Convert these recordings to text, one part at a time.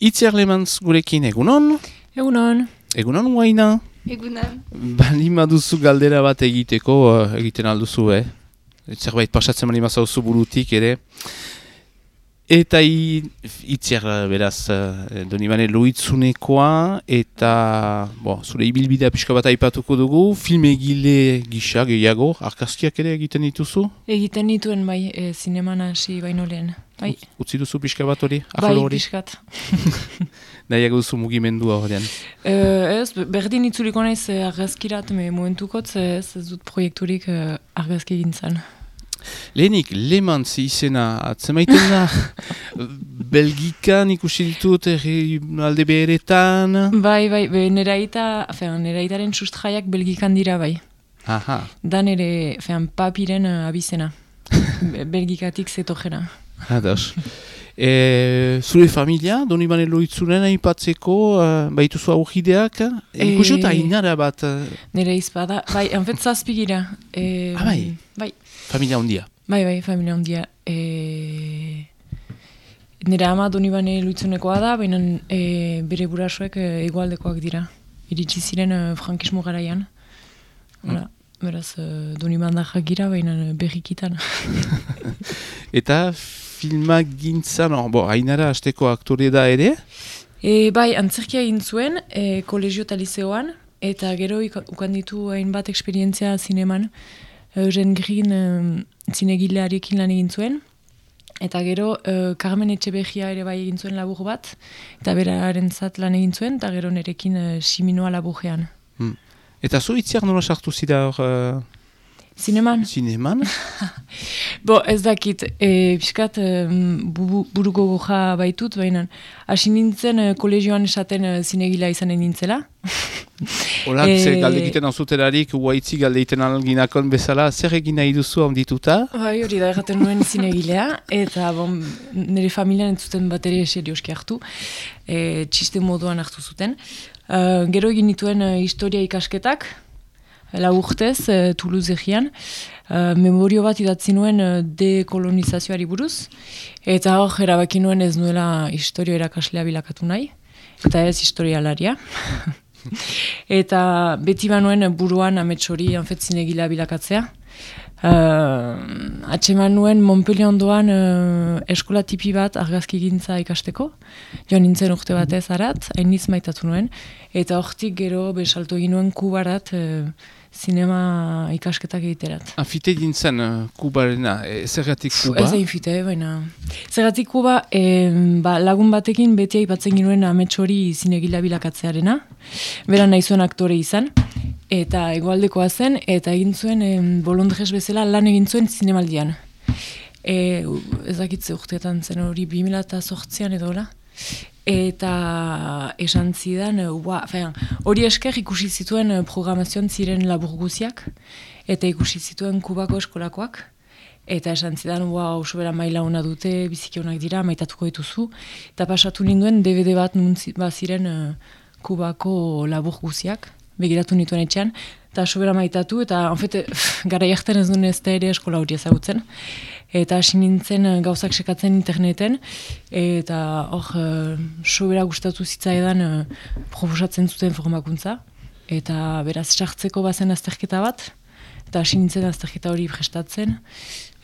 Itziar lemantz gurekin egunon? Egunon. Egunon guaina? Egunon. Bali maduzu galdera bat egiteko, uh, egiten alduzu, eh? Zerbait pasatzen mani mazauzu burutik ere. Eta i, itziar beraz, uh, donibane loitzunekoa, eta bo, zure ibilbidea pixka bat aipatuko dugu, filmegile gisa gehiago, arkazkiak ere egiten dituzu? Egiten nituen bai, e, zineman hasi baino lehen. Bai, Utzi duzu pixka bat hori, bai, hori? pixkat. Nahiago duzu mugimendua horrean. E, ez, be- berdin itzuliko naiz e, argazkirat, me momentukotz ez, ez dut proiekturik argazki gintzan. Lehenik, Lemantz izena atzemaiten da, Belgikan ikusi ditut erri alde beheretan. Bai, bai, be, nera aita, fean, nera aitaren sustraiak belgikan dira bai. Aha, Da nere, fean, papiren uh, abizena. Be- Belgikatik zetojera. ados. E, zure familia, doni bane loitzunen aipatzeko, uh, baituzu aurrideak, E- ikusi dut ainara bat, Nere izpada, bai, hanfet zazpigira. E, Ah, bai? Bai, familia handia. Bai, bai, familia handia. E... Nire ama donibane luitzunekoa da, baina e, bere burasoek e, egualdekoak dira. Iritsi ziren e, frankismo garaian. Hala, beraz, e, doniban da jagira, baina e, berrikitan. Eta filmak gintzan, bo, ainara asteko aktore da ere, E, bai, antzerkia egin zuen, e, kolegio eta liceoan, eta gero ika- ukan ditu hainbat eksperientzia zineman. Eugen Green e, zinegilearekin lan egin zuen, eta gero e, Carmen Etxeberria ere bai egin zuen labur bat, eta beraren zat lan egin zuen, eta gero nerekin e, siminoa laburrean. eta zu itziar nola sartu hor uh, Zineman? zineman? Bo, ez dakit, e, pixkat e, bu, buruko goja baitut, baina hasi nintzen e, kolegioan esaten e, zinegila izanen nintzela. Hola, E- zer galde egiten auzuterarik, uaitzi galde egiten alginakon bezala, zer egin nahi duzu handituta? Bai, hori da erraten nuen zinegilea, eta bon, nire familian entzuten bat ere serioski hartu, e, txiste moduan hartu zuten. Uh, gero egin nituen eh, historia ikasketak, lau urtez, uh, Toulouse egian, uh, memorio bat idatzi nuen uh, dekolonizazioari buruz, eta hor erabaki nuen ez nuela historia erakaslea bilakatu nahi, eta ez historialaria. eta beti banuen buruan ametsori anfet zinegila bilakatzea. Uh, atseman nuen Montpellier ondoan uh, eskola tipi bat argazki gintza ikasteko. Joan nintzen urte batez arat, hainiz maitatu nuen. Eta hortik gero besalto egin nuen kubarat uh, zinema ikasketak egiterat. Afite dintzen uh, kubarena, e, zergatik kuba? Ez fite, baina... Zergatik kuba, em, ba, lagun batekin beti aipatzen ginuen amets hori zinegila bilakatzearena. Bera nahi zuen aktore izan. Eta egoaldekoa zen, eta egin zuen em, bolondrez bezala lan egin zuen zinemaldian. E, ez dakitze urteetan zen hori 2008an edo hola. Eta esan zidan, eh, ua, fean, hori esker ikusi zituen eh, programazioan ziren labur guziak, eta ikusi zituen kubako eskolakoak, eta esan zidan, ua, oso bera maila ona dute, biziki onak dira, maitatuko dituzu, eta pasatu ninduen DVD bat nun zi- baziren eh, kubako labur guziak, begiratu nituen etxean, eta sobera maitatu, eta onfete, gara jartzen ez duen ez da ere eskola hori ezagutzen. Eta hasi nintzen eh, gauzak sekatzen interneten, eta hor, eh, sobera gustatu zitzaidan eh, proposatzen zuten formakuntza, eta beraz sartzeko bazen azterketa bat, eta hasi nintzen azterketa hori prestatzen.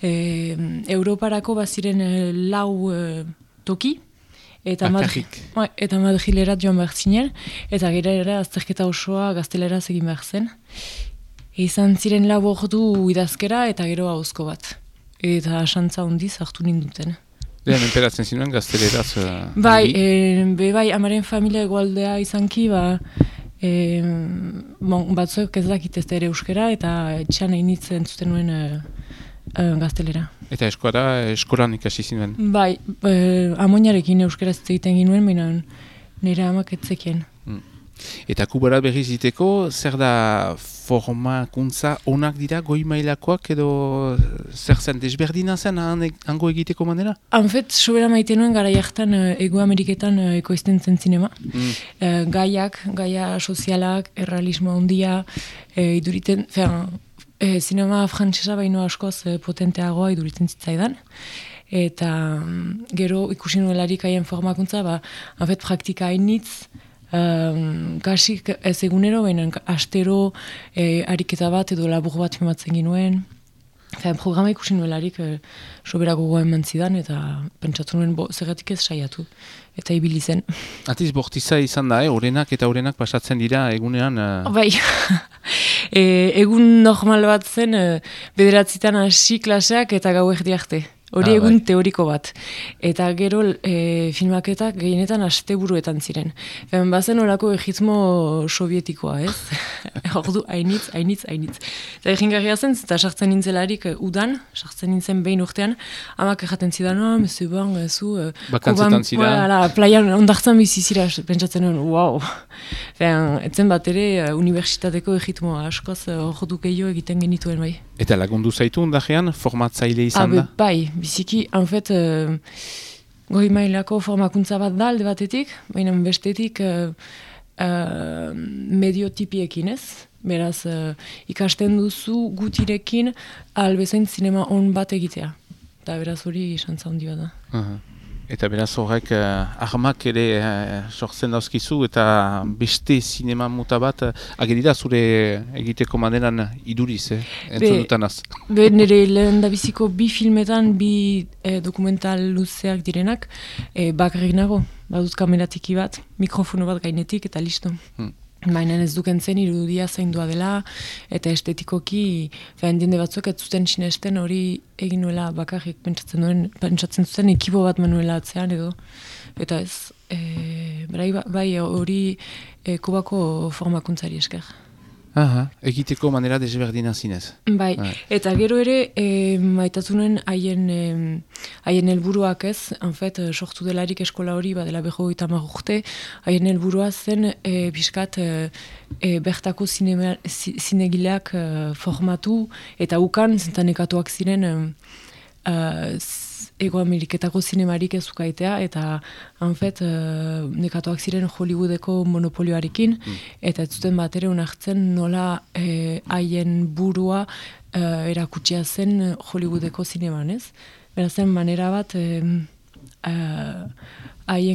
E, Europarako baziren lau eh, toki, eta Madri- Bakarrik. Bai, eta Madrilerat joan behar zinen, eta gero ere azterketa osoa gazteleraz egin behar zen. Izan ziren lau ordu idazkera eta gero hauzko bat. Eta asantza hondiz hartu ninduten. Lehen, enperatzen zinuen gazteleraz. Uh, Bai, e, be bai, amaren familia egualdea izanki, ba, e, bon, batzuek ez dakit ez da ere euskera, eta etxean egin nintzen zuten nuen e, e, gaztelera. Eta eskola, eskolan ikasi zinuen. Bai, e, amoinarekin euskera egiten ginuen, baina nire amak etzekien. Eta kubara berriz iteko, zer da formakuntza onak dira goi mailakoak edo zer zen desberdina zen han- hango egiteko manera? Hanfet, sobera maite nuen gara jartan e, Ego Ameriketan e, ekoizten zen zinema. Mm. E, gaiak, gaia sozialak, errealismo handia, e, iduriten, fean, e, zinema frantsesa baino askoz e, potenteagoa iduritzen zitzaidan. eta mm, gero ikusi nuelarik haien formakuntza, ba, afet praktika hainitz, um, kasi ez egunero, baina astero e, ariketa bat edo labur bat filmatzen ginuen, Zain, programa ikusi nuelarik e, sobera gogoa eman zidan eta pentsatu nuen bo, zergatik ez saiatu eta ibili zen. Atiz bortiza izan da, eh? orenak eta orenak pasatzen dira egunean... Uh... Bai, e, egun normal bat zen e, bederatzitan hasi klaseak eta gau erdi arte. Hori ah, egun bai. teoriko bat. Eta gero e, filmaketak gehienetan asteburuetan ziren. Hemen bazen horako egitmo sovietikoa, ez? Ordu, hainitz, hainitz, hainitz. Eta egin garria zen, eta sartzen nintzelarik uh, udan, sartzen nintzen behin urtean, amak erraten zidan, no, mesu ban, zu... Uh, Bakantzetan zira. Voilà, playan ondartzen bizizira, pentsatzen nuen, wow. Fean, etzen bat ere, universitateko egitmoa askoz, ordu gehiago egiten genituen bai. Eta lagundu zaitu undajean, formatzaile izan da? Bai, biziki, en fet, uh, goi mailako formakuntza bat da alde batetik, baina bestetik uh, uh, mediotipiekin ez. Beraz, ikasten duzu gutirekin albezain zinema on bat egitea. Eta beraz hori izan zaundi bat da. Eta beraz horrek uh, armak ere uh, sortzen dauzkizu eta beste sinema muta bat uh, agerida zure egiteko maneran iduriz, eh? entzun dutanaz. Be, nire lehen da biziko bi filmetan, bi eh, dokumental luzeak direnak, eh, bakarrik nago, baduz kameratiki bat, mikrofono bat gainetik eta listo. Hmm. Baina ez duken zen irudia zaindua dela, eta estetikoki, fean diende batzuk ez zuten sinesten hori egin nuela bakarrik pentsatzen duen, pentsatzen zuten ekibo bat manuela atzean edo, eta ez, e, bai hori e, kubako formakuntzari esker. Aha, egiteko manera desberdina zinez. Bai, bai, eta gero ere, e, maitatunen haien haien helburuak ez, hanfet, eh, sortu delarik eskola hori, badela beho eta marrukte, haien helburua zen, e, biskat, e, bertako zinegileak formatu, eta ukan, zentan ekatuak ziren, e, Ego Ameriketako zinemarik ez ukaitea, eta hanfet, uh, nekatuak ziren Hollywoodeko monopolioarekin, mm. eta ez zuten bat ere unartzen nola eh, haien burua uh, erakutsia zen Hollywoodeko zineman, ez? zen manera bat haien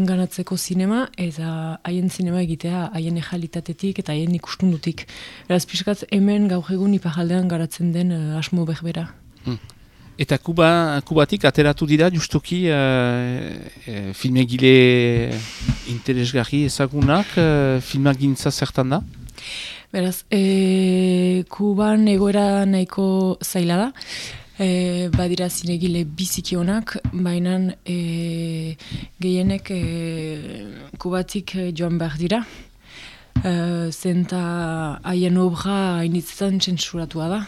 uh, ganatzeko zinema, eta haien zinema egitea haien ejalitatetik eta haien ikustundutik. Beraz, pixkat hemen gaur egun ipajaldean garatzen den uh, asmo behbera. Mm. Eta Kuba, Kubatik ateratu dira justuki uh, filmegile interesgarri ezagunak, uh, filmagintza zertan da? Beraz, e, Kuban egoera nahiko zaila da, e, badira zinegile biziki honak, baina e, gehienek e, Kubatik joan behar dira, e, zenta haien obra hainitzetan txentsuratua da.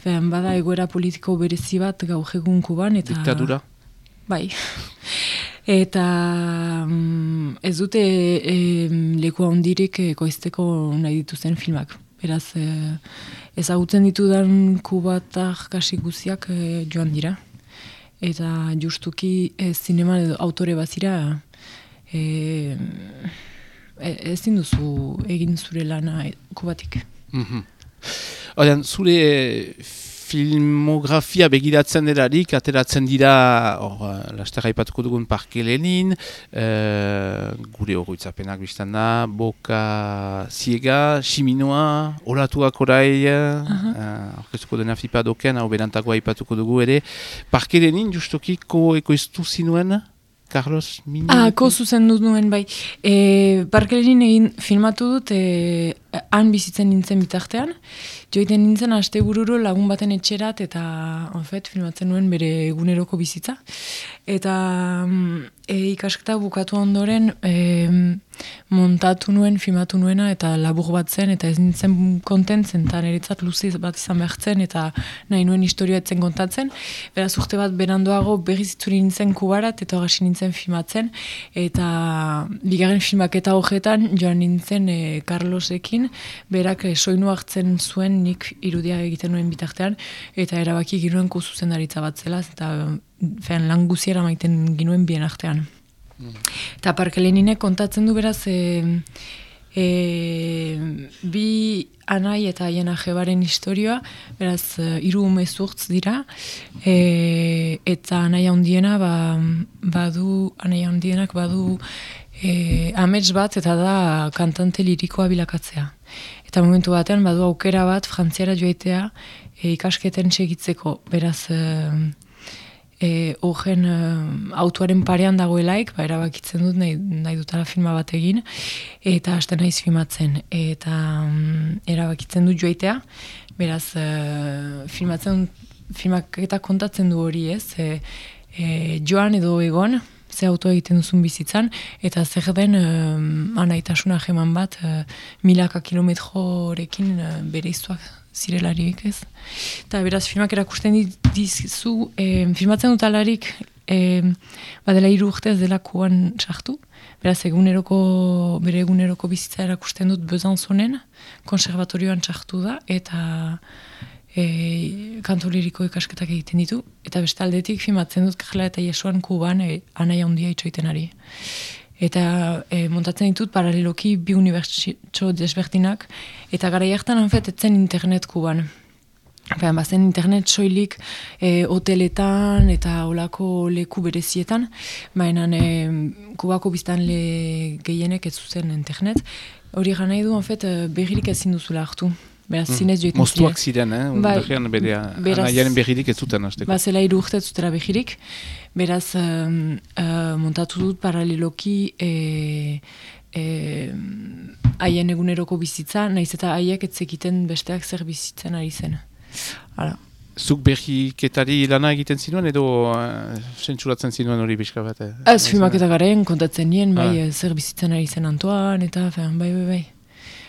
Fean, bada egoera politiko berezi bat gaur egun kuban. Eta, Diktadura? Bai. Eta mm, ez dute e, leku handirik ekoizteko nahi dituzen filmak. Beraz, e, ezagutzen ditudan kubatak kasi guziak e, joan dira. Eta justuki e, zinema autore bazira e, e, ez duzu egin zure lana kubatik. Mm Oian, zure filmografia begiratzen delarik, ateratzen dira, or, laster haipatuko dugun Parke Lenin, uh, gure horretzapenak biztan da, Boka Ziega, Siminoa, Olatuak orai, uh -huh. uh, orkestuko dena fipa doken, hau berantako haipatuko dugu ere. Parke Lenin, justoki, ko ekoiztu zinuen? Carlos Mini? Ah, ko zuzen dut nuen, bai. E, Parke Lenin egin filmatu dut, e, han bizitzen nintzen bitartean, joiten nintzen aste bururo lagun baten etxerat eta onfet, filmatzen nuen bere eguneroko bizitza. Eta mm, e, ikasketa bukatu ondoren e, montatu nuen, filmatu nuena eta labur bat zen eta ez nintzen kontentzen eta niretzat luzi bat izan behar zen eta nahi nuen historia kontatzen. Beraz urte bat berandoago berriz itzuri nintzen kubarat eta hori nintzen filmatzen eta bigarren filmaketa horretan joan nintzen e, Carlosekin berak e, soinu hartzen zuen nik irudia egiten nuen bitartean, eta erabaki ginuen kuzuzen daritza bat zela, eta fean lan guziera maiten ginuen bien artean. Mm. Eta parke kontatzen du beraz, e, E, bi anai eta haien ajebaren historioa, beraz, uh, iru umezurtz dira, e, eta anai handiena ba, badu, anai handienak badu e, amets bat eta da kantante lirikoa bilakatzea. Eta momentu batean badu aukera bat frantziara joaitea e, ikasketen segitzeko, beraz... E, e, horren e, autuaren parean dagoelaik, ba, erabakitzen dut nahi, nahi dutara filma bat egin, eta hasten naiz filmatzen, eta mm, erabakitzen dut joaitea, beraz, e, filmatzen, filmak eta kontatzen du hori ez, e, e, joan edo egon, ze auto egiten duzun bizitzan, eta zer den um, anaitasuna jeman bat uh, milaka kilometrorekin uh, bere iztuak zirelarik ez. Eta beraz filmak erakusten dizu, e, filmatzen dut alarik, e, badela hiru urte ez dela kuan sartu, beraz eguneroko, bere eguneroko bizitza erakusten dut Bezanzonen, konservatorioan sartu da, eta e, kanto liriko ikasketak egiten ditu, eta beste aldetik filmatzen dut kajela eta jesuan kuban e, anaia handia itxoiten ari. Eta e, montatzen ditut paraleloki bi unibertsio desbertinak, eta gara jartan hanfet etzen internet kuban. Baina bazen internet soilik e, hoteletan eta olako leku berezietan, baina e, kubako biztan le gehienek ez zuzen internet. Hori gana du, hanfet, e, behirik ezin duzula hartu. Beraz, mm. zinez joetan Mostuak ziren, eh? Bai, berea, beraz, anaiaren behirik ez zuten, azteko. Ba, zela iru urte zutera behirik. Beraz, um, uh, montatu dut paraleloki e, e, haien eguneroko bizitza, nahiz eta haiek etzekiten besteak zer bizitzen ari zen. Hala. Zuk behiketari lana egiten zinuen edo uh, sentsuratzen zinuen hori bizka bat? Eh? Ez, filmak eta garen kontatzen nien, bai, ah. zer bizitzen ari zen Antoan, eta bai, bai, bai.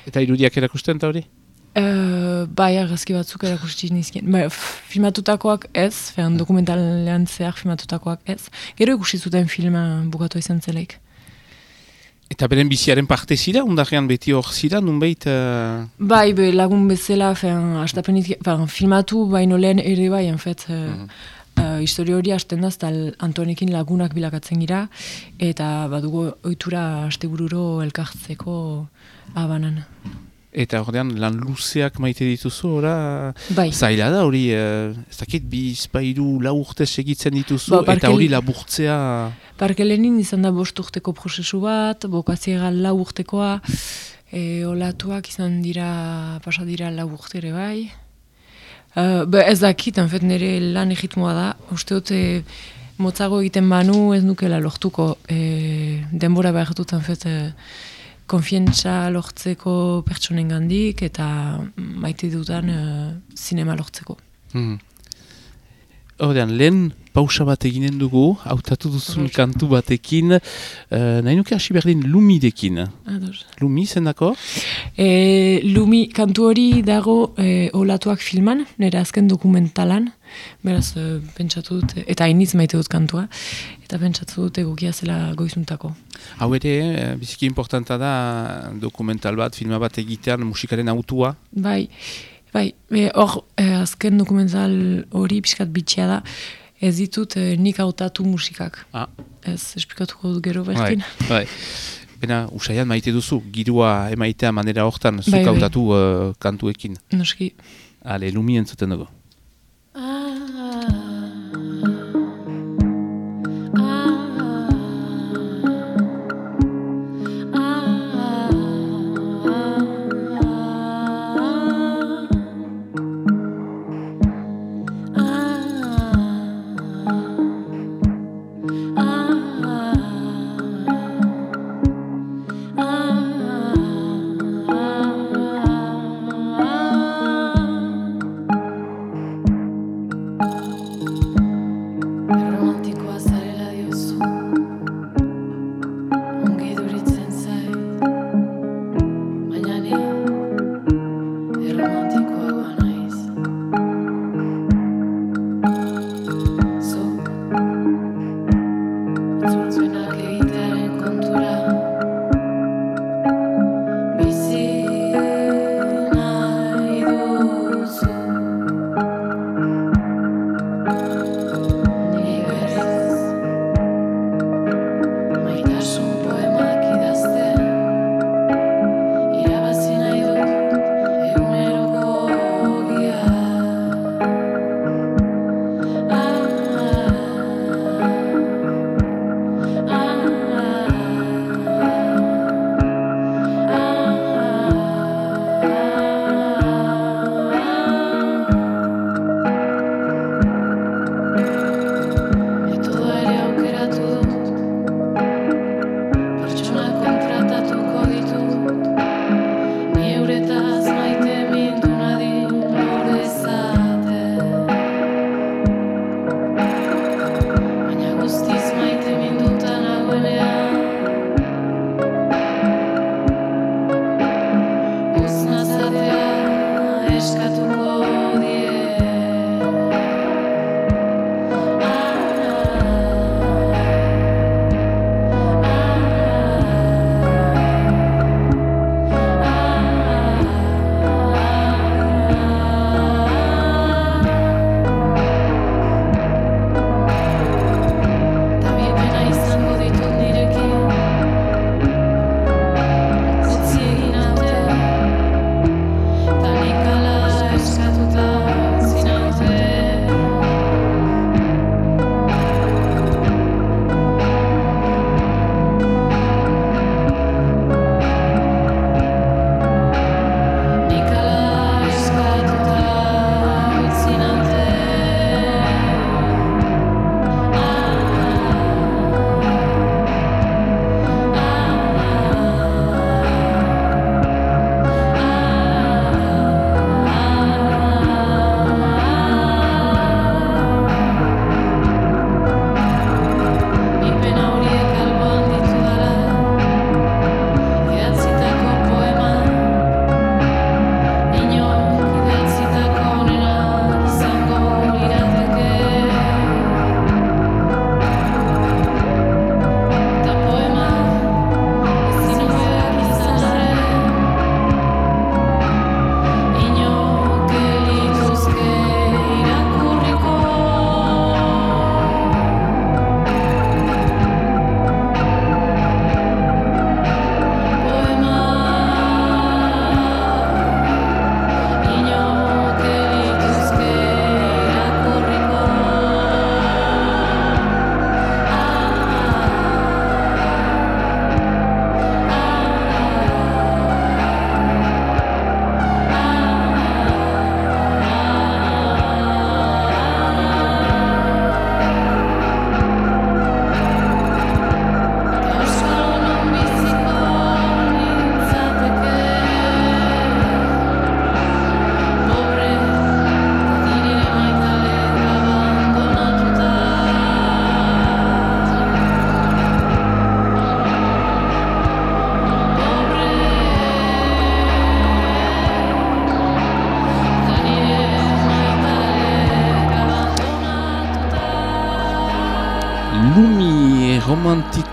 Eta irudiak erakusten eta hori? Uh, bai, argazki batzuk erakusti nizkien. Ba, filmatutakoak ez, fean dokumentalean zehar filmatutakoak ez. Gero ikusi zuten filma bukatu izan zelaik. Eta beren biziaren parte zira, undarrean beti hor zira, nunbait? Uh... Bai, be, lagun bezala, fean, fean, filmatu baino lehen ere bai, en fet, uh, mm uh, histori hori hasten da, Antonekin lagunak bilakatzen gira, eta badugu ohitura astebururo elkartzeko abanan. Eta ordean lan luzeak maite dituzu, ora? Bai. Zaila da hori, eh, ez dakit, bi izpairu lau urte segitzen dituzu, ba, eta hori laburtzea... Parke lehenin izan da bost urteko prozesu bat, bokazia lau urtekoa, e, olatuak izan dira, pasa dira lau urtere bai. Uh, ez dakit, fet nire lan egitmoa da, uste dute motzago egiten banu ez nukela lortuko e, denbora behar dut, fet, konfientza lortzeko pertsonen gandik eta maite dudan zinema lortzeko. Hmm. Hordean, lehen pausa bat eginen dugu, hautatu duzun kantu batekin, uh, nahi nuke hasi berdin Lumidekin. Lumi, zen dako? E, Lumi, kantu hori dago e, olatuak filman, nire azken dokumentalan, beraz, e, pentsatu dut, eta hainiz maite dut kantua, eta pentsatu dut egokia zela goizuntako. Hau ere, biziki importanta da dokumental bat, filma bat egitean musikaren autua? Bai, bai, hor, azken dokumental hori pixkat bitxea da, ez ditut eh, nik hautatu musikak. Ah. Ez, esplikatuko dut gero bertin. Bai, bai. Bena, usaian maite duzu, girua emaitea manera hortan, zuk bai, bai. uh, kantuekin. Noski. Ale, lumien zuten dugu.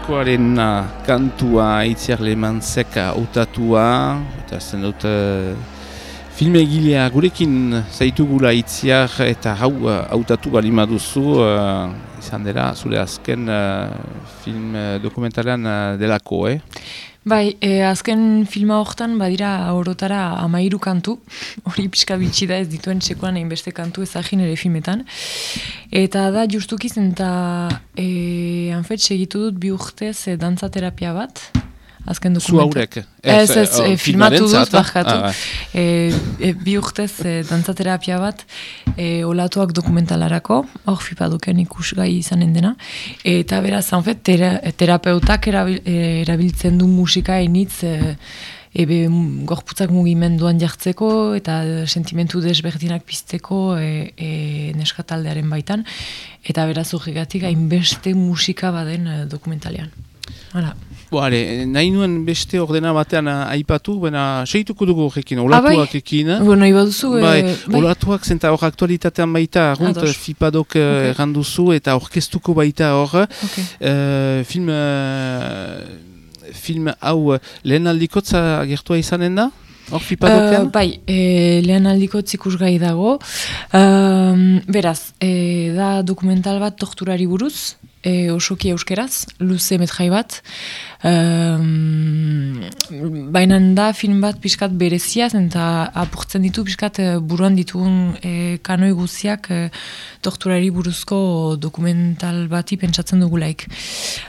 Diskoaren kantua itziar leman zeka autatua, eta zen dut uh, filme egilea gurekin zaitugula itziar eta hau uh, autatu bali maduzu, uh, izan dela, zure azken uh, film dokumentalean uh, delako, eh? Bai, e, azken filma horretan badira horotara amairu kantu, hori pixka bitxi da ez dituen txekoan egin beste kantu ezagin ere filmetan. Eta da justukiz eta e, anfet segitu dut bi urtez e, dantzaterapia bat, azken dokumentu. Zu haurek? Ez, ez, e, filmatu dut, bakatu. Ah, bai. e, bi urtez e, dantzaterapia bat, e, olatuak dokumentalarako, hor fipaduken ikusgai izanen dena. Eta beraz, zanfet, tera, terapeutak erabiltzen du musika initz, e, ebe gorputzak mugimenduan jartzeko eta sentimentu desberdinak pizteko e, e, neskataldearen baitan. Eta beraz, horregatik, hainbeste musika baden dokumentalean. Hala. Boare, nahi nuen beste ordena batean aipatu, baina seituko dugu horrekin, olatuak ekin. Bo, nahi baduzu. Bai, e, bai. olatuak zenta hor aktualitatean baita, arrunt fipadok okay. erranduzu eta orkestuko baita hor. Okay. Uh, film, uh, film hau lehen aldikotza gertua izanen da? Hor fipadokean? Uh, bai, e, lehen aldikotz ikusgai dago. Uh, beraz, e, da dokumental bat torturari buruz, e, osoki euskeraz, luze metjai bat. Um, Baina da film bat pixkat bereziaz, eta apurtzen ditu pixkat e, buruan ditugun e, kanoi guziak e, torturari buruzko dokumental bati pentsatzen dugulaik.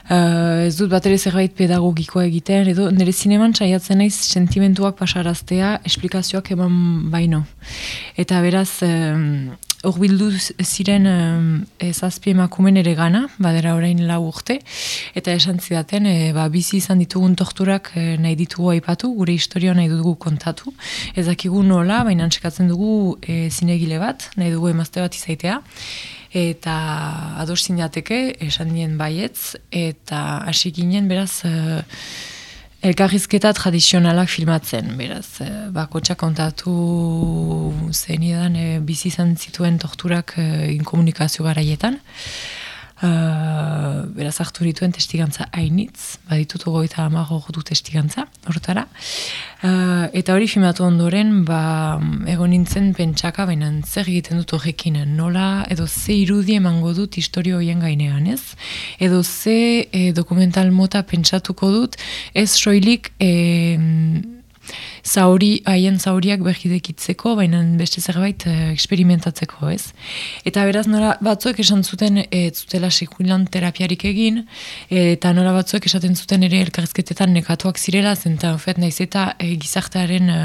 Uh, ez dut bat ere zerbait pedagogikoa egiten, edo nire zineman saiatzen naiz sentimentuak pasaraztea, esplikazioak eman baino. Eta beraz, hor bildu ziren um, emakumen ere gana, badera orain lau urte, eta esan zidaten, e, ba, bizi izan ditugun torturak e, nahi ditugu aipatu, gure historia nahi dugu kontatu, ez dakigu nola, baina antxekatzen dugu e, zinegile bat, nahi dugu emazte bat izaitea, eta ados zinateke, esan dien baietz, eta hasi ginen, beraz, e, Elkarrizketa tradizionalak filmatzen, beraz, eh, bakotxa kontatu zen idan e, bizi izan zituen torturak e, inkomunikazio garaietan. Uh, beraz hartu dituen testigantza hainitz, baditut ogoita amago du testigantza, horretara. Uh, eta hori filmatu ondoren, ba, egon nintzen pentsaka, baina zer egiten dut horrekin, nola, edo ze irudi emango dut historio hoien gainean, ez? Edo ze eh, dokumental mota pentsatuko dut, ez soilik... Eh, zauri, haien zauriak bergidekitzeko, baina beste zerbait eksperimentatzeko, ez? Eta beraz, nora batzuek esan zuten ez zutela sekulan terapiarik egin, eta nora batzuek esaten zuten ere elkarrezketetan nekatuak zirela, zenta, ofet, naiz eta e, gizartearen e,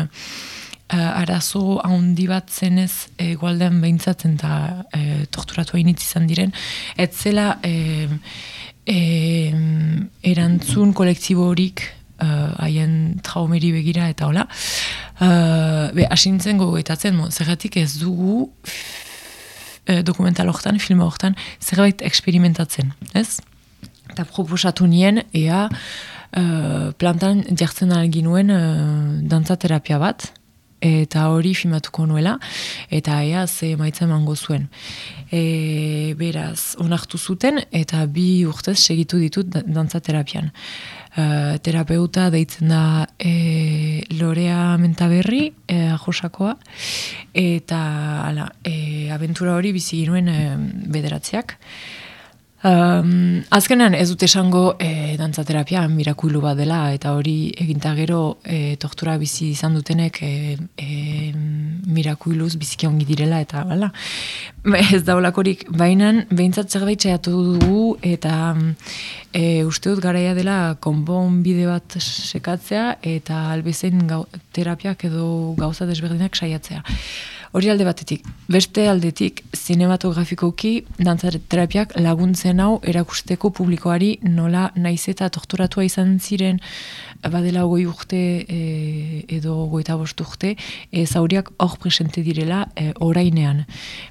arazo handi bat zenez e, gualdean behintzatzen eta e, torturatu hainitz izan diren, ez zela e, e, erantzun kolektibo horik uh, haien traumeri begira eta hola. Uh, be, asintzen gogoetatzen, zergatik ez dugu uh, dokumental horretan, film horretan, zerbait eksperimentatzen, ez? Eta proposatu nien, ea uh, plantan jartzen alginuen uh, dantzaterapia bat, eta hori filmatuko nuela, eta ea ze maitza emango zuen. E, beraz, onartu zuten, eta bi urtez segitu ditut dantzaterapian. Eh, terapeuta deitzen da e, Lorea Mentaberri, e, ajosakoa, eta ala, e, abentura hori bizi ginuen e, bederatziak. Um, azkenean ez dut esango e, dantzaterapia mirakuilu bat dela eta hori eginta gero e, tortura bizi izan dutenek e, e, mirakuiluz biziki ongi direla eta bala. ez daulakorik bainan behintzat zerbait txaiatu dugu eta e, uste dut garaia dela konbon bide bat sekatzea eta albezen terapiak edo gauza desberdinak saiatzea. Hori alde batetik. Beste aldetik, zinematografikoki, dantzaterapiak laguntzen hau erakusteko publikoari nola naiz eta torturatua izan ziren badela goi urte e, edo goita bost urte, e, zauriak hor presente direla e, orainean.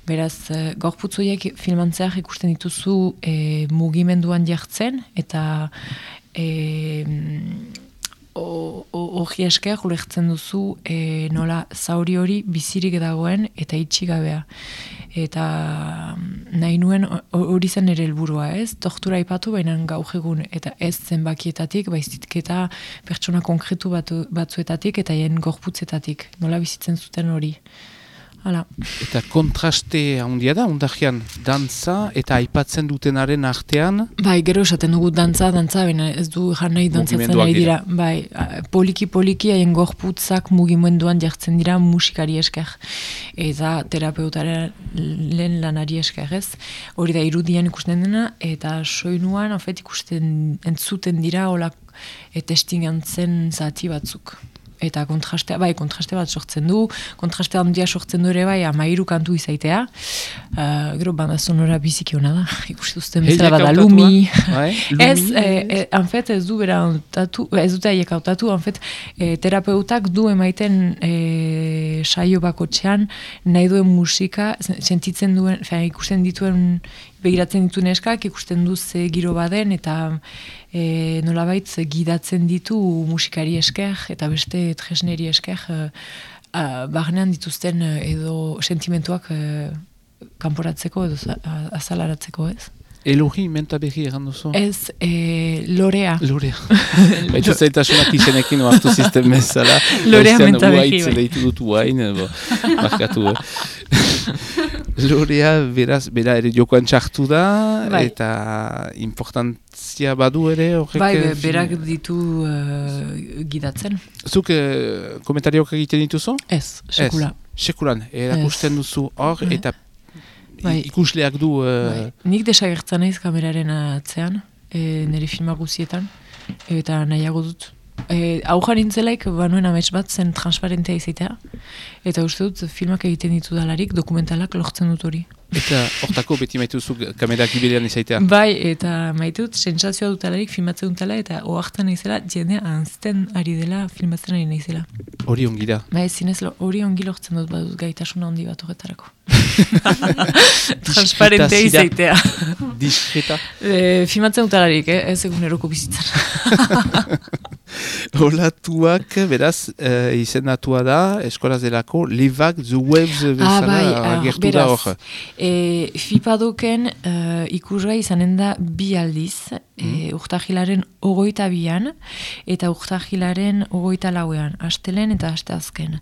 Beraz, e, gorputzoiek filmantzeak ikusten dituzu e, mugimenduan jartzen eta e, Horri esker ulertzen duzu e, nola zauri hori bizirik dagoen eta itxigabea. Eta mm, nahi nuen ho- hori zen ere helburua ez, tortura ipatu baina gaur egun eta ez zenbakietatik, baizik eta pertsona konkretu batu, batzuetatik eta hien gorputzetatik, nola bizitzen zuten hori. Hala. Eta kontraste handia da, ondakian, dantza eta aipatzen dutenaren artean, Bai, gero esaten dugu dantza, dantza, baina ez du jan nahi dantzatzen ari dira. Bai, poliki-poliki haien gorputzak mugimenduan jartzen dira musikari esker. Eta terapeutaren lehen lanari esker ez. Hori da irudian ikusten dena, eta soinuan, ofet ikusten entzuten dira, olak, testingantzen zati batzuk. Eta kontraste, bai, kontraste bat sortzen du, kontraste handia sortzen du ere bai, amairu kantu izaitea. Uh, gero banda sonora biziki hona da, ikusi duzten bezala bada lumi. Bai, Ez, Lumi, eh, eh, en fait, ez du bera hautatu, ez dute haiek hautatu, en fait, eh, terapeutak du emaiten eh, saio bakotxean nahi duen musika, sen- sentitzen duen, fea, ikusten dituen, begiratzen ditu neskak, ikusten du ze giro baden, eta e, nolabait gidatzen ditu musikari esker, eta beste tresneri esker, e, a, barnean dituzten eh, edo sentimentuak e, kanporatzeko edo azalaratzeko ez. Elohi menta berri egan duzu? Ez, e, lorea. Lorea. Baitu zaitasunak izenekin oartu zisten bezala. Lorea menta berri, uaitz bai. deitu dut uain, bo, markatu. eh. Lorea, beraz, bera ere jokoan txartu da, Bai. eta importantzia badu ere horrek... Bai, eh, be- berak ditu eh, gidatzen. Zuk eh, komentariok egiten dituzu? Ez, sekula. Sekulan, erakusten duzu hor, Bai. eta Bai. ikusleak du... eh, Bai. Nik desagertzen naiz kameraren atzean, e, nire filma guzietan, eta nahiago dut. E, Aujan nintzelaik, banuen amets bat zen transparentea izatea, eta uste dut filmak egiten ditu dalarik, dokumentalak lortzen dut hori. Eta hortako beti maituzu kamerak iberean izaitea. Bai, eta maite dut, sensazioa dutalarik filmatzen dutala, eta oartan naizela, jendea anzten ari dela, filmatzen ari naizela. Hori ongi da. Bai, zinez, hori ongi lortzen dut badut gaitasuna handi bat horretarako. Transparentea izaitea. Diskreta. E, filmatzen dutalarik, eh? ez eguneroko bizitzan. Olatuak, beraz, eh, izendatua da, eskolaz delako, Livak the Waves bezala ah, agertu da beraz, hor. e, FIPADOKen uh, ikusgai izanen da bi aldiz, e, urtahilaren ogoita bian, eta urtahilaren ogoita lauean, astelen eta asteazken.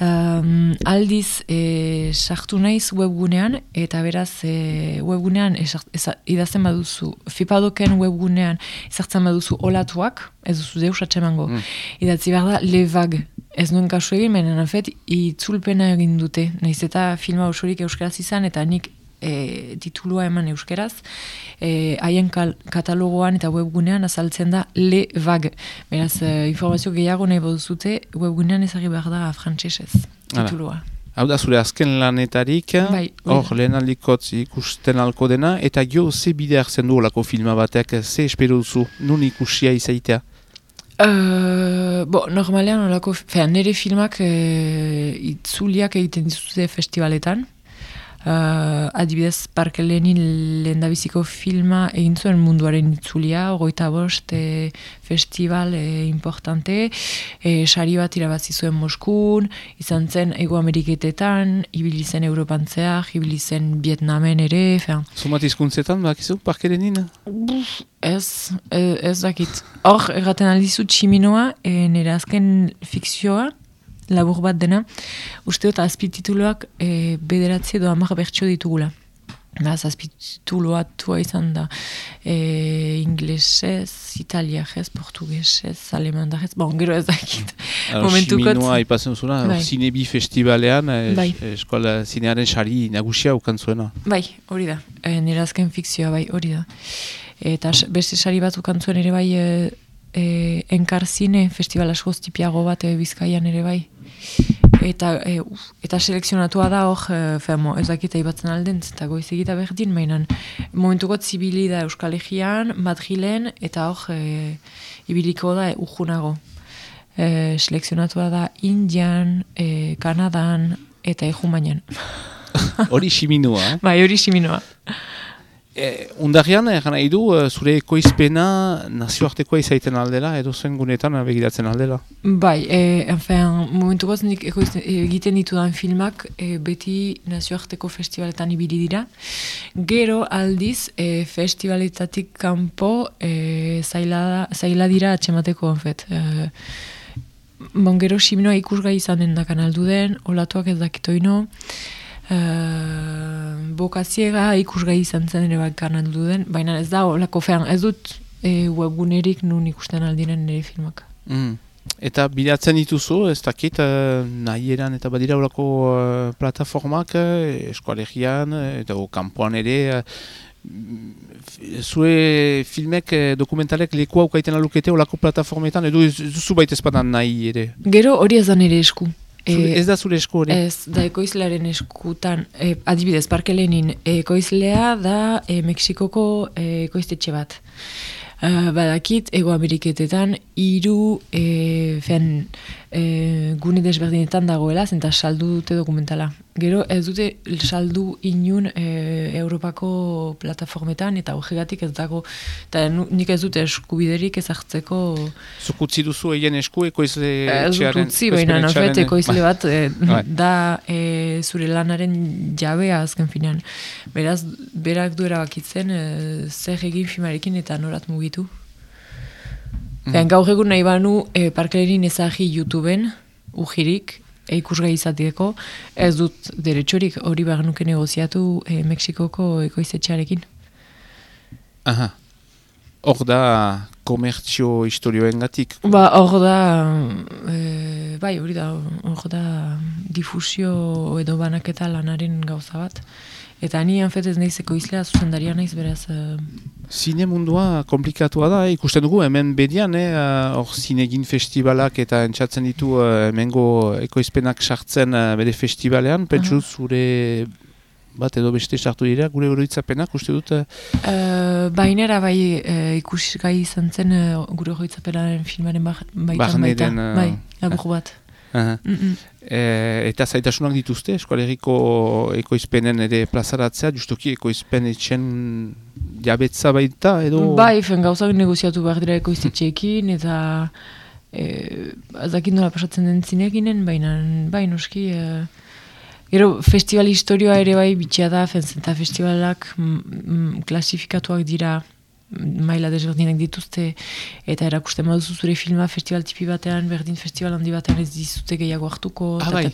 Um, aldiz, e, sartu naiz webgunean, eta beraz, e, webgunean, esart- eza- idazten baduzu, FIPADOKen webgunean, ezartzen baduzu olatuak, ez duzu deus atxemango. Mm. Idatzi behar da, levag. Ez nuen kasu egin, baina nafet, itzulpena egin dute. Naiz eta filma osorik euskaraz izan, eta nik e, titulua eman euskeraz, e, haien kal- katalogoan eta webgunean azaltzen da le vag. Beraz, e, informazio gehiago nahi baduzute, webgunean ezagri behar da frantsesez Hala. titulua. Hau da, zure azken lanetarik, Bai, hor hori lehen aldikotz ikusten alko dena, eta jo, ze bide hartzen du olako filma batek, ze espero duzu, nun ikusia izaitea? Uh, bo, normalean olako, fea, nire filmak uh, itzuliak egiten dituzte festivaletan. Uh, adibidez, Parke Lenin lehendabiziko filma egin zuen munduaren itzulia, ogoita bost e, festival e, importante, e, sari bat irabazi zuen Moskun, izan zen Ego Ameriketetan, ibili zen Europan zehar, ibili zen Vietnamen ere, fean, Zumat izkuntzetan, bakizu, parkerenin? Ez, ez, ez dakit. Hor, erraten aldizu tximinoa, e, nire azken fikzioa, labur bat dena, uste dut azpitituluak e, bederatzi edo amak bertxo ditugula. Beraz, azpitituluatua izan da e, inglesez, italiajez, portugesez, alemandarez, bon, gero ez dakit. Momentukot- Siminua ipazen zuna, Bai. Zinebi festivalean, eh, Bai. eskola zinearen sari nagusia ukan zuena. Bai, hori da. E, nire azken fikzioa, bai, hori da. Eta beste sari bat ukantzuen ere bai, e, e, enkar zine festival asko tipiago bat e, bizkaian ere bai. Eta, e, uf, eta selekzionatua da hor, e, femo, ez dakita ibatzen alden, eta goiz egita berdin, mainan momentuko zibili da Euskal Herrian, Madrilen, eta hor e, ibiliko da e, ujunago. E, selekzionatua da Indian, e, Kanadan, eta Ejumainan. Hori siminua, eh? bai, hori siminoa. E, undarrian, egan nahi du, eh, zure ekoizpena nazioartekoa izaiten aldela, edo zen gunetan begiratzen aldela? Bai, e, enfin, momentu goz nik egiten ditudan filmak e, beti nazioarteko festivaletan ibili dira. Gero aldiz, e, festivaletatik kanpo e, zaila, zaila dira atxemateko, enfet. E, bon, gero simnoa ikusgai izan den dakan aldu den, olatuak ez dakitoino, bokaziega ikusgai izan zen ere bat du den, baina ez da, olako fean, ez dut e, webgunerik nun ikusten aldiren nire filmak. Mm. Eta bilatzen dituzu, ez dakit, uh, nahi eran eta badira olako uh, plataformak, uh, eskualegian, eta uh, kampuan ere, zure filmek, dokumentalek leku haukaiten alukete olako plataformetan, edo ez duzu baita espadan nahi ere? Gero hori ezan ere esku. Zure, ez da zure esku hori? Ez, da ekoizlearen eskutan, e, adibidez, Parke Lenin, ekoizlea da e, Mexikoko e, ekoiztetxe bat. Uh, badakit, Ego Ameriketetan, hiru e, e, gune desberdinetan dagoela, zenta saldu dute dokumentala. Gero ez dute saldu inun e, Europako plataformetan, eta horregatik ez dago, eta nik ez dute eskubiderik ezartzeko... Zukutzi duzu egin esku ekoizle Ez dut utzi, baina nafet ekoizle bat e, bai. da e, zure lanaren jabea azken finean. Beraz, berak duera bakitzen, e, zer egin filmarekin eta norat mugitu. Mm. Gaur egun nahi banu e, parkelerin ezagi YouTubeen, ujirik, e, ikusgai izateko, ez dut deretxorik hori behar nuke negoziatu e, Mexikoko ekoizetxearekin. Aha. Hor da komertzio historioen gatik? Ba, hor da, e, bai, hori da, hor da difusio edo banaketa lanaren gauza bat. Eta ni anfetez nahizeko izlea zuzendaria naiz beraz... Uh... Zine mundua komplikatua da, eh? ikusten dugu hemen bedian, eh? hor uh, zinegin festivalak eta entzatzen ditu uh, hemengo ekoizpenak sartzen uh, bere festivalean, pentsu zure bat edo beste sartu dira, gure oroitzapenak, uste dut? Uh, bainera bai uh, ikusi gai izan zen uh, gure oroitzapenaren filmaren baitan baita, bai, labur bat. E, eta zaitasunak dituzte, eskualeriko ekoizpenen ere plazaratzea, justuki ekoizpen etxen jabetza baita, edo... Bai, fen gauzak negoziatu behar dira ekoiztetxeekin, eta e, azakin nola pasatzen den zinekinen, baina bai, noski... E, Gero, festival historioa ere bai bitxia da, fenzenta festivalak klasifikatuak dira maila desberdinak dituzte eta erakusten baduzu zure filma festival tipi batean, berdin festival handi batean ez dizute gehiago hartuko. Ah, bai.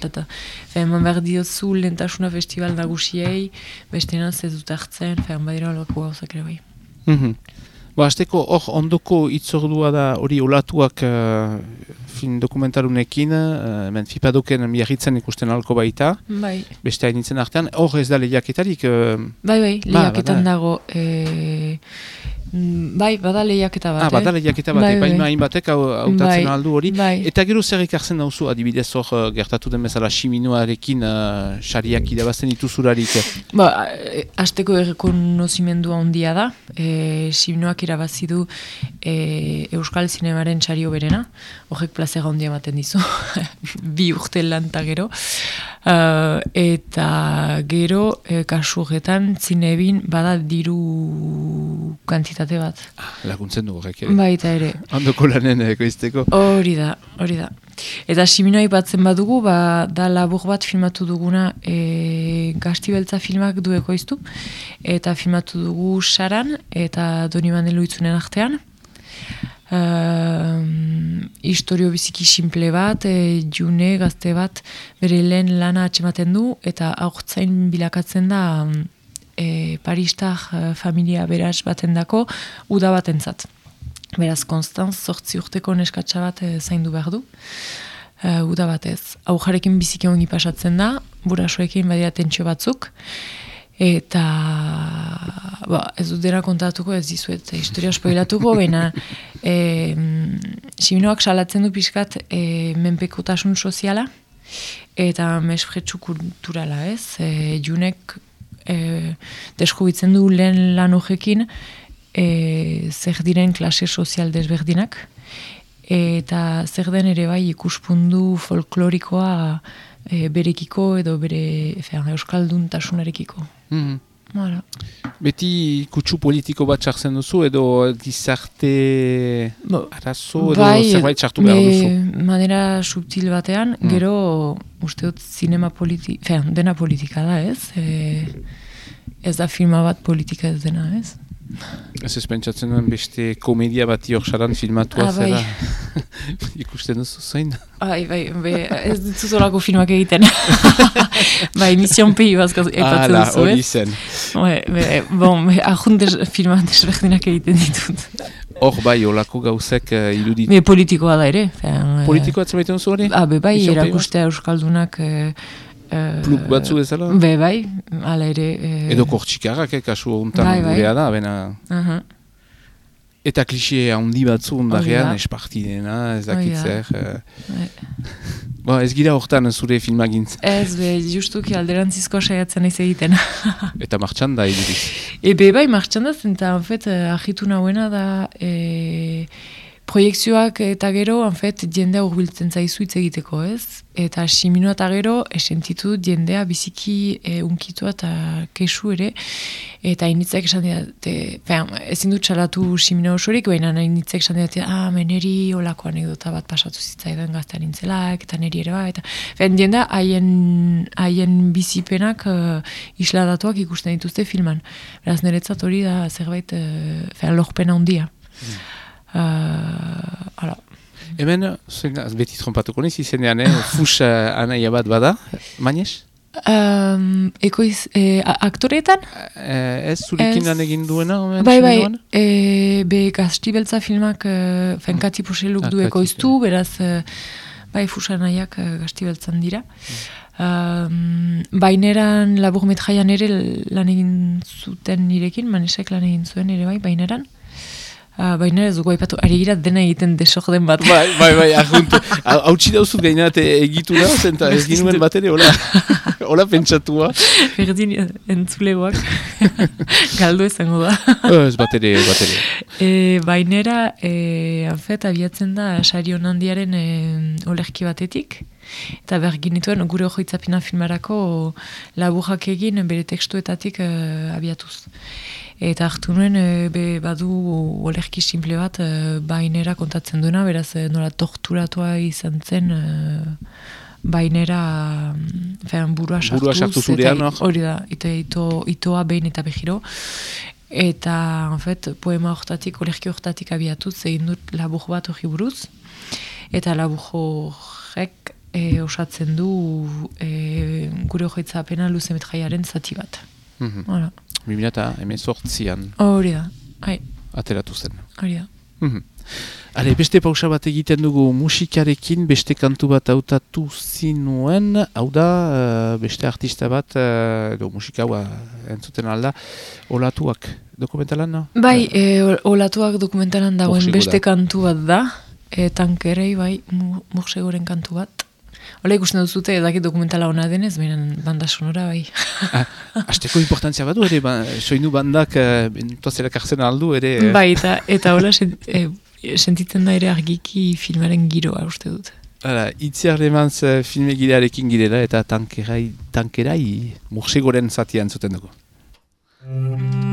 Eman behar diozu lentasuna festival nagusiei, beste ez dut hartzen, fean badira olako gauzak ere bai. Mm -hmm. Ba, azteko, hor, ondoko itzordua da hori olatuak uh, film dokumentarunekin, uh, men fipadoken miarritzen ikusten alko baita, bai. beste hainitzen artean, hor ez da lehiaketarik? Uh, bai, bai, ba, lehiaketan dago... E... Mm, bai, bada lehiaketa bat. Ah, bada lehiaketa bat, bai, bai, bai. batek hau bai, aldu hori. Bai. Eta gero zer ikartzen dauzu, adibidez hor uh, gertatu den bezala Shiminoarekin uh, xariak idabazten ituzurarik? Ba, azteko errekonozimendua ondia da. E, Shiminoak irabazidu e, Euskal Zinemaren xario berena. Horrek plazera ondia ematen dizu. Bi urte lan gero. Uh, eta gero, e, kasu horretan, zinebin bada diru kantitate bat. Ah, laguntzen dugu horrek ere. Baita ere. Ondoko lanen ekoizteko. Hori da, hori da. Eta siminoa batzen badugu, ba, da labur bat filmatu duguna e, gazti beltza filmak du ekoiztu. Eta filmatu dugu saran eta doni manelu itzunen artean uh, historio biziki simple bat, e, june gazte bat bere lehen lana atxematen du, eta aurtzain bilakatzen da e, paristar uh, familia beraz baten dako, uda bat entzat. Beraz, Konstanz, sortzi urteko neskatsa bat e, zaindu behar du. Uh, uda batez. Aujarekin biziki ongi pasatzen da, burasoekin badira tentsio batzuk, eta ba, ez dut dena kontatuko ez dizuet historia spoilatuko, baina e, siminoak salatzen du pixkat e, menpekotasun soziala eta mesfretsu kulturala ez e, junek e, deskubitzen du lehen lan horrekin e, zer diren klase sozial desberdinak eta zer den ere bai ikuspundu folklorikoa e, berekiko edo bere fean, euskaldun tasunarekiko. Mm Voilà. Beti kutsu politiko bat txartzen duzu edo gizarte Bo, arazo edo bai, zerbait txartu behar duzu? me- manera subtil batean, Mm. gero uste dut zinema politi... Fean, dena politika da, ez? E, ez da filma bat politika ez dena, ez? Ez ez pentsatzen duen beste komedia bat jorxaran filmatua Ah, bai. zera. Ikusten duzu zain? Bai, bai, be, ez ditut olako filmak egiten. bai, Mission Pei bazkaz aipatzen Hala, duzu, hori zen. Bai, be, bon, be, ahun des, filma desberdinak egiten ditut. Hor bai, olako gauzek uh, irudit. Be, politikoa da ere. Fean, Politiko atzen baiten duzu hori? Ah, be, bai, erakustea Euskaldunak... Eh, eh, Pluk batzu ezala? Be, bai, ala ere... Eh, Edo kortxikarrak, eh, kasu honetan Bai, bai. da, bena... aha. Eta klixe handi batzu da. espartidena, ez Hori dakit da. zer. eh. Bai. Ba, ez gira hortan zure filmagintz. Ez, be, justuki alderantzizko saiatzen naiz egiten. Eta martxan da iduriz. Ebe bai, martxan da zen, eta, en fet, eh, ahitu nahuena da, e, proiektzioak eta gero, en fet, jendea urbiltzen zaizu hitz egiteko, ez? Eta siminoa eta gero, esentitu jendea biziki e, unkitua eta kesu ere, eta initzek esan didate, fean, ezin dut salatu simino osorik, baina initzek esan didate, ah, meneri olako anekdota bat pasatu zitzaidan gaztean nintzelak, eta neri ere bai, eta fean, jendea haien, haien bizipenak uh, isladatuak ikusten dituzte filman. Beraz, niretzat hori da zerbait, uh, fean, lorpena handia. Uh, ala. Hemen, zen, beti trompatuko niz izenean, eh? Fus uh, anaia bat bada, mainez? Um, ekoiz, eh, a- aktoreetan? Eh, ez zurekin lan egin duena? omen, Bai, bai, Simeoan? e, be gazti beltza filmak uh, fenkati poseluk Ah, du ekoiztu, beraz, eh, bai fusanaiak uh, gazti beltzan dira. Um, baineran labur metraian ere lan egin zuten nirekin, manesek lan egin zuen ere bai, baineran. Uh, bainera ez dugu aipatu, ari gira dena egiten desorden bat. Bai, bai, bai, ahuntu. Hautsi dauzut gainat egitura, zenta ez ginuen bat ere, hola, hola pentsatua. Berdin entzulegoak galdu izango da. Ez bat ere, bat ere. E, bainera, e, anfet, abiatzen da Sarion handiaren e, olerki batetik. Eta behar ginituen gure ojoitzapina filmarako laburrak egin bere tekstuetatik e, abiatuz. Eta hartu nuen, e, be, badu olerki simple bat e, bainera kontatzen duena, beraz e, nola torturatua izan zen e, bainera mm, fean, burua sartuz. Burua sartu zurean, hor? Hori da, eta ito, itoa behin eta behiro. Eta, en fait, poema hortatik, olerki hortatik abiatuz, egin dut labur bat hori buruz. Eta labur horrek e, osatzen du e, gure hoitzapena luzemet jaiaren zati bat. Mhm. Hala. 2000 eta emezortzian Hori da, hai, ateratu zen. hori da. Mhm. Ale, beste pausa bat egiten dugu musikarekin, beste kantu bat hautatu zinuen, hau da, eh, beste artista bat, uh, edo musika hau entzuten alda, olatuak, dokumentalan, no? Bai, e, ol- olatuak dokumentalan dagoen beste kantu bat da, e, tankerei, bai, mu- mursegoren kantu bat. Hola ikusten duzute, edakit dokumentala ona denez, baina banda sonora, bai. Ah, Azteko importantzia badu ere, ba, soinu bandak, uh, entuazera kartzen aldu ere. eh, Bai, eta, eta hola sen, e, sentitzen da ere argiki filmaren giroa uste dut. Hala, itziar emanz uh, filmegilearekin girela eta tankerai, tankerai mursegoren zatia entzuten dugu. Thank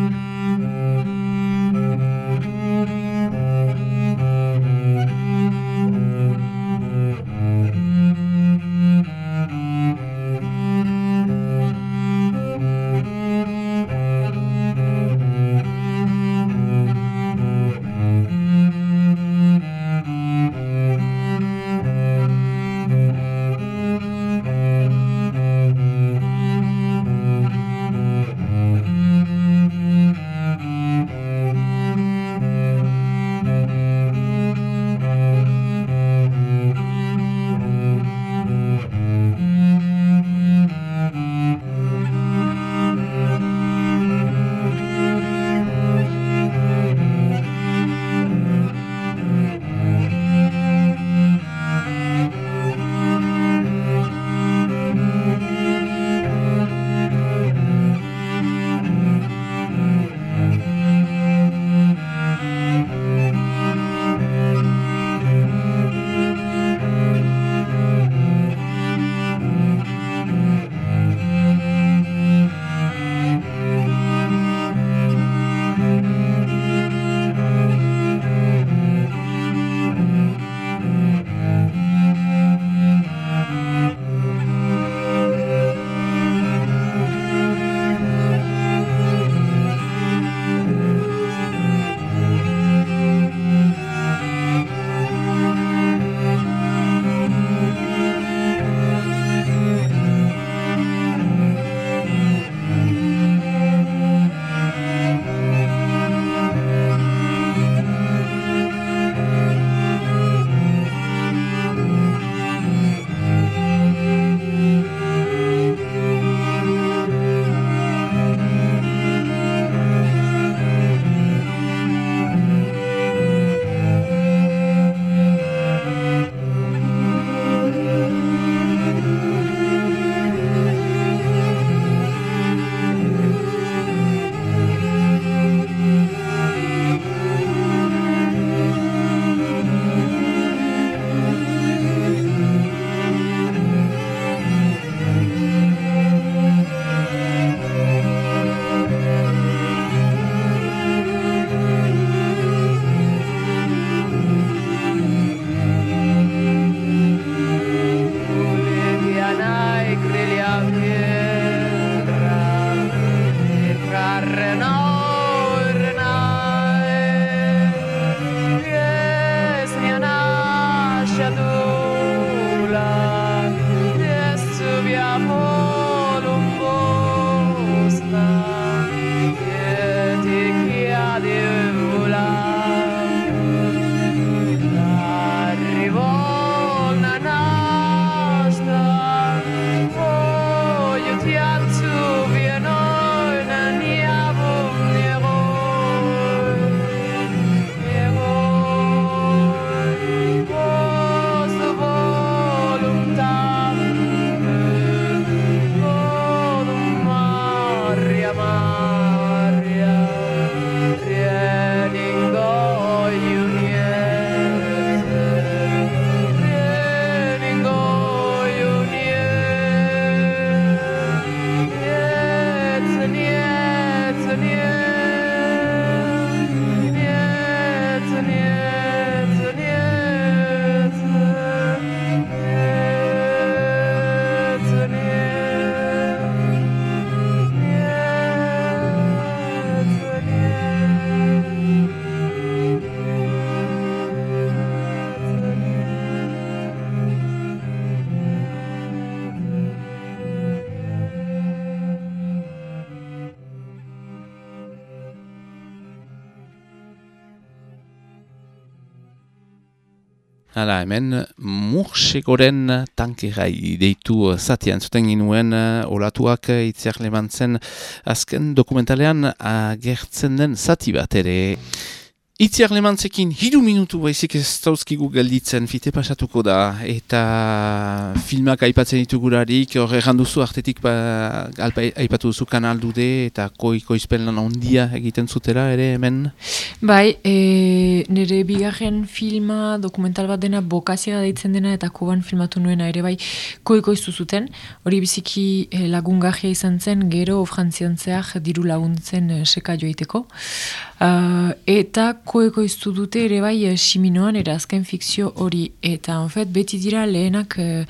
Hala, hemen mursegoren tankerai deitu zatian zuten ginuen olatuak itziak lemantzen azken dokumentalean agertzen den zati bat ere. Itziar lemantzekin hiru minutu baizik ez zauzkigu gelditzen fite pasatuko da. Eta filmak aipatzen ditugurarik hor duzu artetik ba, aipatu duzu kanal dude eta koiko izpen lan ondia egiten zutera ere hemen? Bai, e, nire bigarren filma dokumental bat dena bokazia deitzen dena eta koban filmatu nuena ere bai koiko iztu zuten. Hori biziki e, lagungarria izan zen gero frantziantzeak diru laguntzen e, seka joiteko. Uh, eta koeko iztu dute ere bai e, siminoan era azken fikzio hori. Eta en beti dira lehenak e,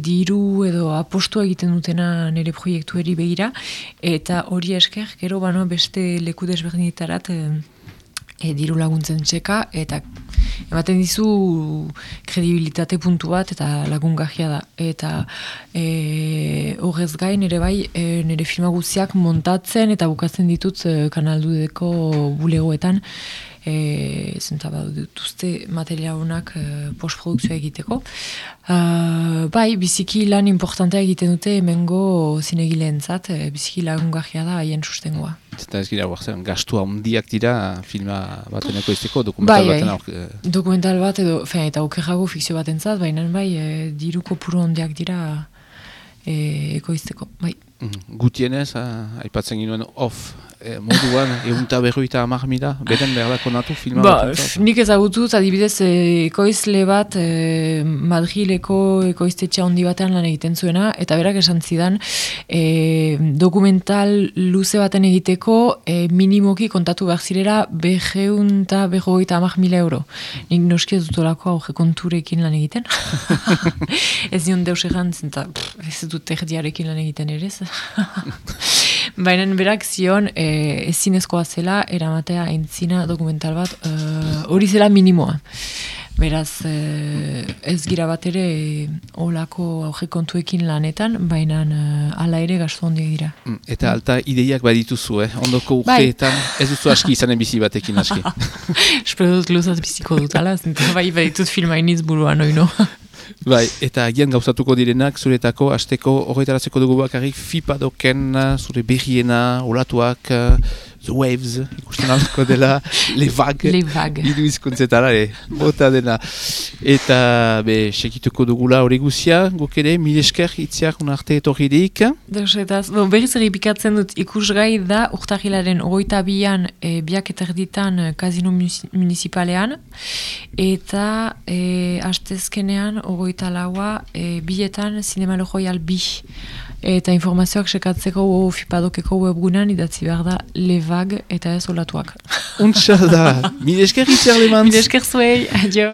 diru edo apostua egiten dutena nire proiektu eri begira. Eta hori esker gero bano beste leku desberdinetarat e, e, diru laguntzen txeka. Eta ematen dizu kredibilitate puntu bat eta lagungahia da. Eta e, horrez gain ere bai e, nire filma guztiak montatzen eta bukatzen ditut e, kanaldudeko bulegoetan e, zenta dituzte materia honak e, postprodukzioa egiteko. Uh, bai, biziki lan importantea egiten dute emengo zinegile entzat, e, biziki lagungarria da haien sustengoa. Eta ez gira guazen, gastua ondiak dira filma bateneko izteko, dokumental bai, baten bai. E... Dokumental bat edo, fein, eta okerrago fikzio bat entzat, baina bai, e, diruko puro ondiak dira e, ekoizteko, bai. Mm, gutienez, aipatzen ginoen off e, moduan, egun eta berroita amak mila, beren behar dako natu filma ba, Nik ezagutuz, adibidez, e, ekoizle bat e, Madrileko ekoiztetxe handi batean lan egiten zuena, eta berak esan zidan, e, dokumental luze baten egiteko e, minimoki kontatu behar zirera beheun eta berroita amak mila euro. Nik noski ez dutolako hau konturekin lan egiten. ez dion deus egan, zenta, ez dut terdiarekin lan egiten ere. Baina berak zion e, ezinezkoa zela eramatea entzina dokumental bat eh, hori zela minimoa. Beraz e, ez gira bat ere olako auge kontuekin lanetan, baina hala ere gastu hondiak dira. Mm, eta alta ideiak badituzu, eh? ondoko bai. urteetan ez duzu aski izanen bizi batekin aski. Espero dut luzat biziko dut, ala, bai baditut filmainiz buruan oino. Bai, eta agian gauzatuko direnak, zuretako, asteko, horretaratzeko dugu bakarrik, FIPA doken, zure berriena, olatuak, The Waves, ikusten alko dela, Le Vague. Le Vague. Idu izkuntzetara, e, bota dena. Eta, be, sekituko dugula hori guzia, guk ere, mil esker itziak unarte etorririk. Dersetaz, bon, berriz erripikatzen dut, ikusgai da, urtahilaren ogoita bian, e, biak eterditan kazino municipalean, eta e, hastezkenean, ogoita laua, e, bietan, Cinema Lojoial bi. Eta informazioak sekatzeko fipadokeko webgunan idatzi behar da levag eta ez olatuak. Untsa da, mire esker itzer Mire esker zuei, adio.